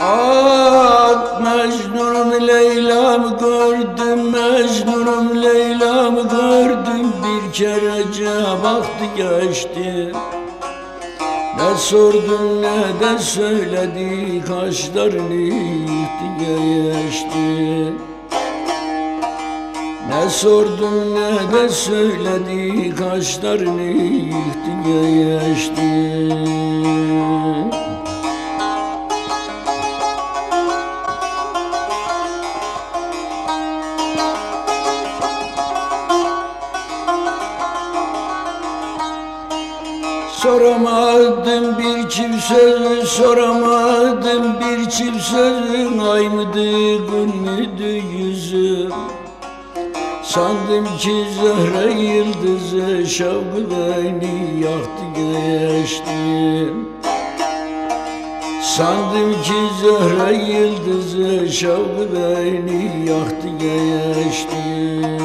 Ah Mecnun'um Leyla'mı gördüm Mecnun'um Leyla'mı gördüm. Bir kerece baktı geçti. Ne sordum ne de söyledi Kaşlarını yıktı geçti. Ne sordum ne de söyledi Kaşlarını yıktı geçti Soramadım bir çift sözü soramadım bir çift sözün ay mıydı gün müydü yüzü? Sandım ki zehre yıldızı şavkı beni yaktı geçti. Sandım ki zehre yıldızı şavkı beni yaktı geçti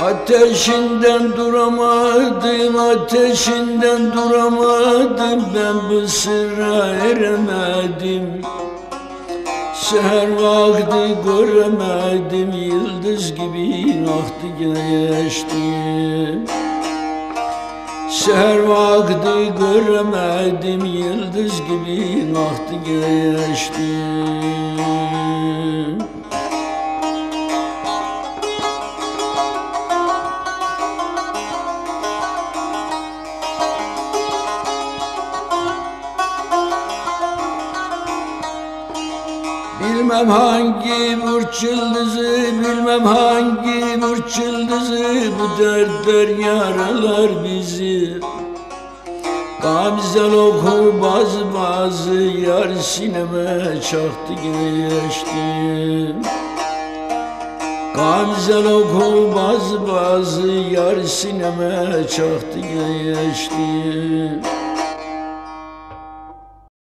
Ateşinden duramadım, ateşinden duramadım. Ben bu sırra eremedim. Seher vakti göremedim. Yıldız gibi aktı geçti Seher vakti göremedim. Yıldız gibi aktı geçti Bilmem hangi burç yıldızı, bilmem hangi burç yıldızı. Bu dertler yaralar bizi. Gamzel oku bazı bazı yar sineme çaktı geçti. Gamzel oku bazı bazı yar sineme çaktı geçti